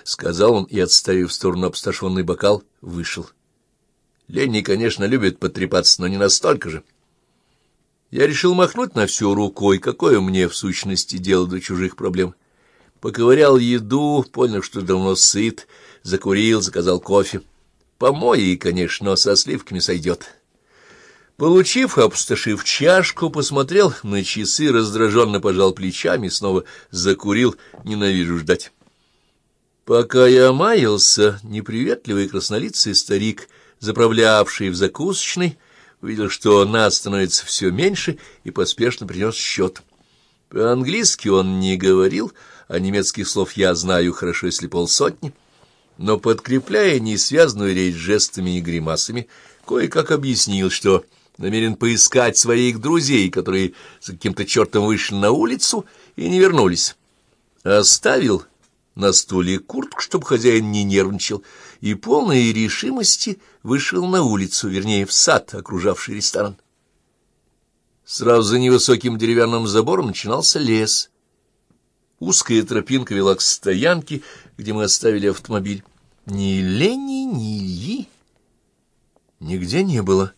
— сказал он и, отставив в сторону обсташенный бокал, вышел. Ленни, конечно, любит потрепаться, но не настолько же. Я решил махнуть на всю рукой, какое мне, в сущности, дело до чужих проблем. Поковырял еду, понял, что давно сыт, закурил, заказал кофе. Помои, конечно, но со сливками сойдет. Получив, опустошив чашку, посмотрел на часы, раздраженно пожал плечами, снова закурил, ненавижу ждать. Пока я маялся, неприветливый краснолицый старик, заправлявший в закусочной, увидел, что нас становится все меньше, и поспешно принес счет. По-английски он не говорил, а немецких слов я знаю хорошо, если полсотни, но, подкрепляя несвязную речь жестами и гримасами, кое-как объяснил, что намерен поискать своих друзей, которые за каким-то чертом вышли на улицу и не вернулись. Оставил на стуле куртку, чтобы хозяин не нервничал, и полной решимости вышел на улицу, вернее, в сад, окружавший ресторан. Сразу за невысоким деревянным забором начинался лес. Узкая тропинка вела к стоянке, где мы оставили автомобиль. Ни Лени, ни Ильи нигде не было.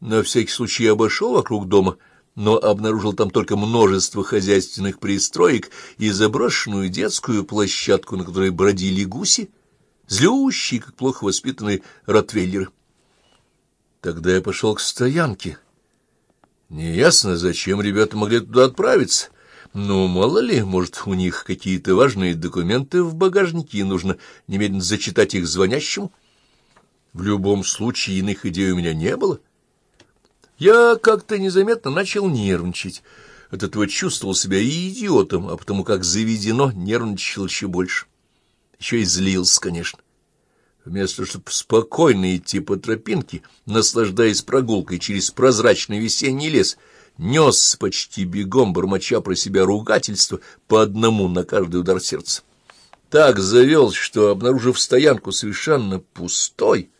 На всякий случай обошел вокруг дома, но обнаружил там только множество хозяйственных пристроек и заброшенную детскую площадку, на которой бродили гуси, злющие, как плохо воспитанные ротвейлеры. Тогда я пошел к стоянке. Неясно, зачем ребята могли туда отправиться. Ну, мало ли, может, у них какие-то важные документы в багажнике, и нужно немедленно зачитать их звонящему. В любом случае, иных идей у меня не было. Я как-то незаметно начал нервничать. От этого чувствовал себя и идиотом, а потому как заведено, нервничал еще больше. Еще и злился, конечно. Вместо чтобы спокойно идти по тропинке, наслаждаясь прогулкой через прозрачный весенний лес, нес почти бегом, бормоча про себя ругательство по одному на каждый удар сердца. Так завел, что, обнаружив стоянку совершенно пустой,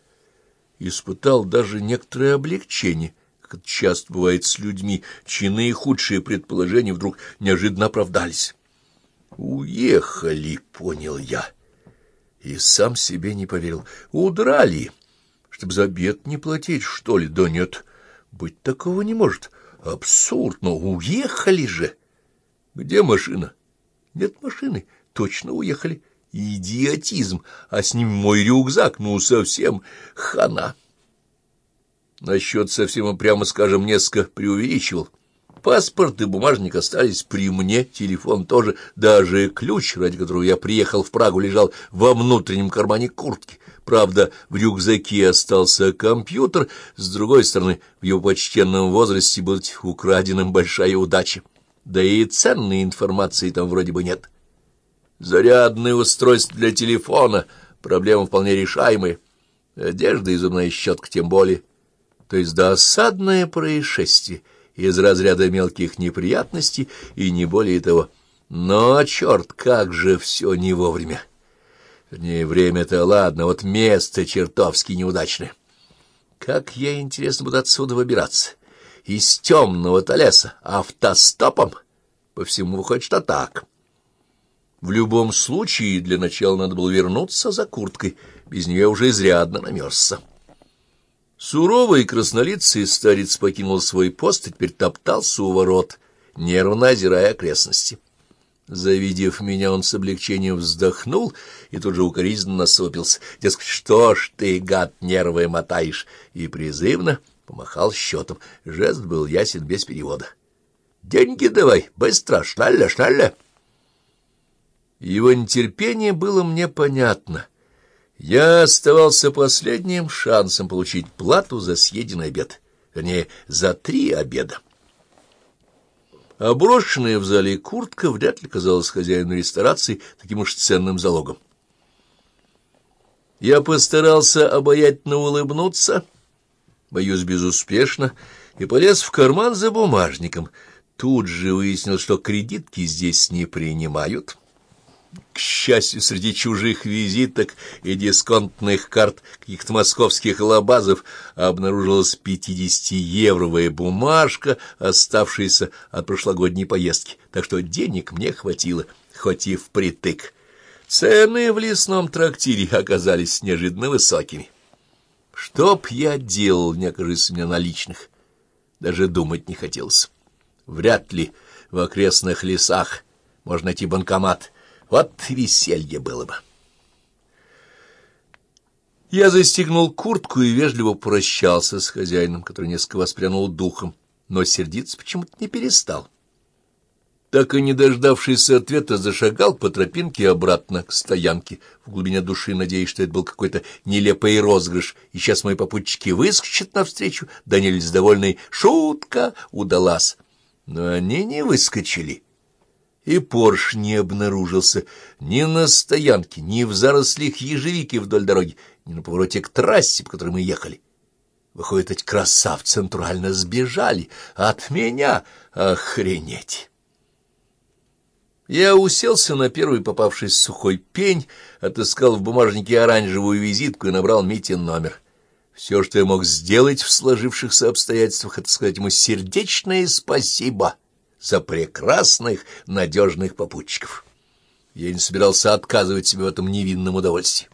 испытал даже некоторое облегчение, как это часто бывает с людьми, чьи наихудшие предположения вдруг неожиданно оправдались. «Уехали», — понял я, и сам себе не поверил. «Удрали, чтобы за обед не платить, что ли? Да нет, быть такого не может. Абсурд, но уехали же. Где машина? Нет машины, точно уехали. Идиотизм, а с ним мой рюкзак, ну, совсем хана». Насчет совсем, прямо скажем, несколько преувеличивал. Паспорт и бумажник остались при мне, телефон тоже, даже ключ, ради которого я приехал в Прагу, лежал во внутреннем кармане куртки. Правда, в рюкзаке остался компьютер, с другой стороны, в его почтенном возрасте быть украденным большая удача. Да и ценной информации там вроде бы нет. Зарядное устройство для телефона, проблема вполне решаемая. Одежда и зубная щетка тем более то есть досадное происшествие из разряда мелких неприятностей и не более того. Но, черт, как же все не вовремя! Вернее, время-то ладно, вот место чертовски неудачное. Как я, интересно, буду отсюда выбираться? Из темного-то леса автостопом? По всему выходит, что так. В любом случае, для начала надо было вернуться за курткой, без нее уже изрядно намерзся. Суровый краснолицый старец покинул свой пост и теперь топтался у ворот, нервно озирая окрестности. Завидев меня, он с облегчением вздохнул и тут же укоризненно насупился. Дескать, что ж ты, гад, нервы мотаешь? И призывно помахал счетом. Жест был ясен без перевода. «Деньги давай, быстро, шналля, шналля!» Его нетерпение было мне понятно — я оставался последним шансом получить плату за съеденный обед, вернее, за три обеда. Оброшенная в зале куртка вряд ли казалась хозяину ресторации таким уж ценным залогом. Я постарался обаятельно улыбнуться, боюсь, безуспешно, и полез в карман за бумажником. Тут же выяснил, что кредитки здесь не принимают — к счастью, среди чужих визиток и дисконтных карт каких-то московских лабазов обнаружилась пятидесятиевровая бумажка, оставшаяся от прошлогодней поездки, так что денег мне хватило, хоть и впритык. Цены в лесном трактире оказались неожиданно высокими. Чтоб я делал, не окажись мне наличных, даже думать не хотелось. Вряд ли в окрестных лесах можно найти банкомат. Вот веселье было бы. Я застегнул куртку и вежливо прощался с хозяином, который несколько воспрянул духом, но сердиться почему-то не перестал так и не дождавшись ответа, зашагал по тропинке обратно к стоянке, в глубине души надеясь, что это был какой-то нелепый розыгрыш, и сейчас мои попутчики выскочат навстречу, да довольный «шутка» удалась. Но они не выскочили, и Порш не обнаружился ни на стоянке, ни в зарослях ежевики вдоль дороги, ни на повороте к трассе, по которой мы ехали. Выходит, эти красавцы натурально сбежали от меня. Охренеть! Я уселся на первый попавшийся сухой пень, отыскал в бумажнике оранжевую визитку и набрал Митин номер. Все, что я мог сделать в сложившихся обстоятельствах, это сказать ему сердечное спасибо за прекрасных, надежных попутчиков. Я не собирался отказывать себе в этом невинном удовольствии.